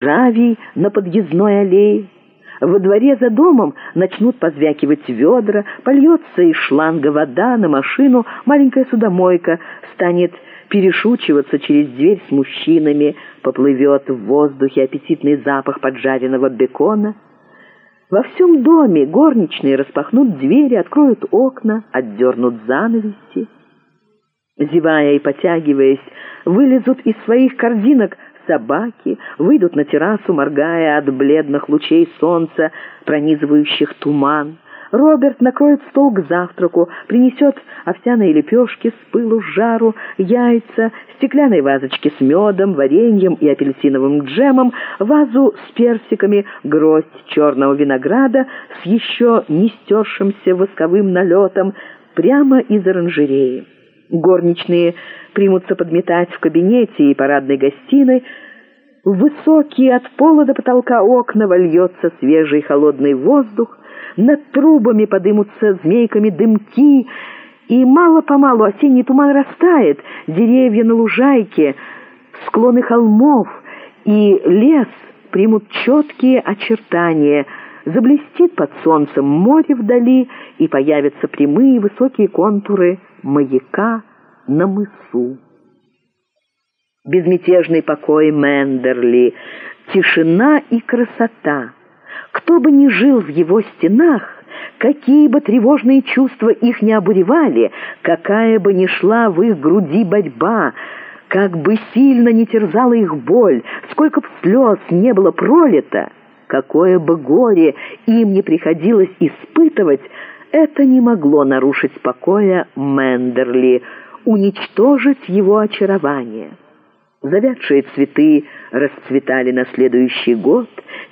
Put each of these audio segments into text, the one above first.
равий на подъездной аллее. Во дворе за домом начнут позвякивать ведра, польется из шланга вода на машину, маленькая судомойка станет перешучиваться через дверь с мужчинами, поплывет в воздухе аппетитный запах поджаренного бекона. Во всем доме горничные распахнут двери, откроют окна, отдернут занавеси. Зевая и потягиваясь, вылезут из своих корзинок собаки, выйдут на террасу, моргая от бледных лучей солнца, пронизывающих туман. Роберт накроет стол к завтраку, принесет овсяные лепешки с пылу, жару, яйца, стеклянные вазочки с медом, вареньем и апельсиновым джемом, вазу с персиками, гроздь черного винограда с еще не стершимся восковым налетом прямо из оранжереи. Горничные примутся подметать в кабинете и парадной гостиной. В высокие от пола до потолка окна вольется свежий холодный воздух, над трубами подымутся змейками дымки, и мало-помалу осенний туман растает, деревья на лужайке, склоны холмов и лес примут четкие очертания, заблестит под солнцем море вдали, и появятся прямые высокие контуры маяка на мысу. Безмятежный покой Мендерли, тишина и красота. Кто бы ни жил в его стенах, какие бы тревожные чувства их не обуревали, какая бы ни шла в их груди борьба, как бы сильно не терзала их боль, сколько б слез не было пролито, какое бы горе им не приходилось испытывать, это не могло нарушить покоя Мендерли, уничтожить его очарование. Завядшие цветы расцветали на следующий год,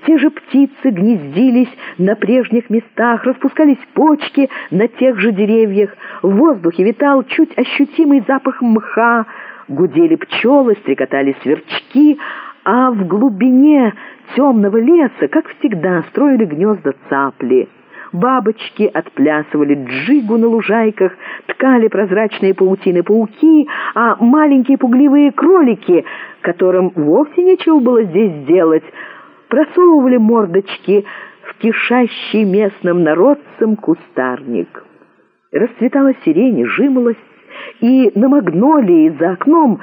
те же птицы гнездились на прежних местах, распускались почки на тех же деревьях, в воздухе витал чуть ощутимый запах мха, гудели пчелы, стрекотали сверчки, а в глубине темного леса, как всегда, строили гнезда цапли. Бабочки отплясывали джигу на лужайках, ткали прозрачные паутины пауки, а маленькие пугливые кролики, которым вовсе нечего было здесь делать, просовывали мордочки в кишащий местным народцам кустарник. Расцветала сирень, жимолость, и на магнолии за окном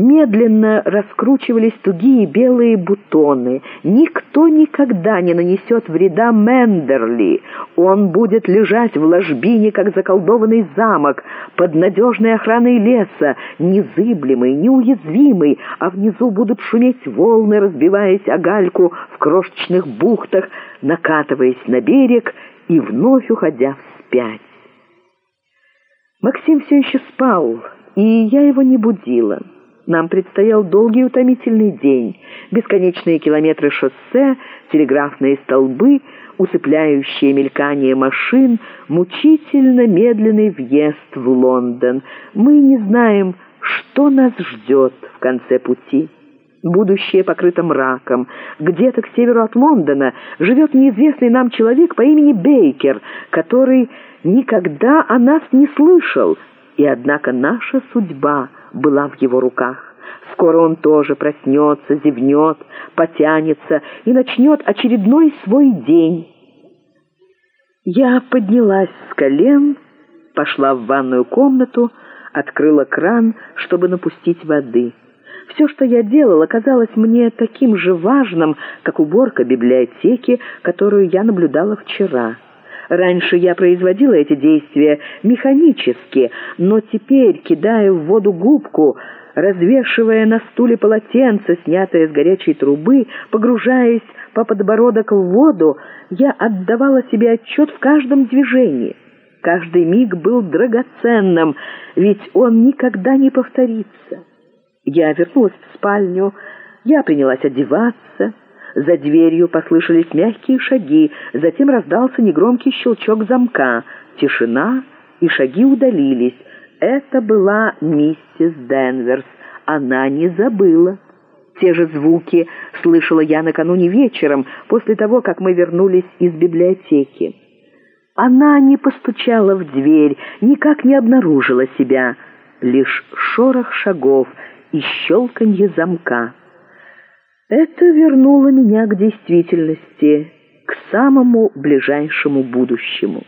медленно раскручивались тугие белые бутоны. Никто никогда не нанесет вреда Мендерли. Он будет лежать в ложбине, как заколдованный замок, под надежной охраной леса, незыблемый, неуязвимый, а внизу будут шуметь волны, разбиваясь о гальку в крошечных бухтах, накатываясь на берег и вновь уходя вспять. Максим все еще спал, и я его не будила. Нам предстоял долгий утомительный день, бесконечные километры шоссе, телеграфные столбы, усыпляющие мелькание машин, мучительно медленный въезд в Лондон. Мы не знаем, что нас ждет в конце пути. Будущее покрыто мраком. Где-то к северу от Лондона живет неизвестный нам человек по имени Бейкер, который никогда о нас не слышал, и однако наша судьба — была в его руках. Скоро он тоже проснется, зевнет, потянется и начнет очередной свой день. Я поднялась с колен, пошла в ванную комнату, открыла кран, чтобы напустить воды. Все, что я делала, казалось мне таким же важным, как уборка библиотеки, которую я наблюдала вчера. Раньше я производила эти действия механически, но теперь, кидая в воду губку, развешивая на стуле полотенце, снятое с горячей трубы, погружаясь по подбородок в воду, я отдавала себе отчет в каждом движении. Каждый миг был драгоценным, ведь он никогда не повторится. Я вернулась в спальню, я принялась одеваться, за дверью послышались мягкие шаги, затем раздался негромкий щелчок замка. Тишина, и шаги удалились. Это была миссис Денверс. Она не забыла. Те же звуки слышала я накануне вечером, после того, как мы вернулись из библиотеки. Она не постучала в дверь, никак не обнаружила себя. Лишь шорох шагов и щелканье замка. Это вернуло меня к действительности, к самому ближайшему будущему.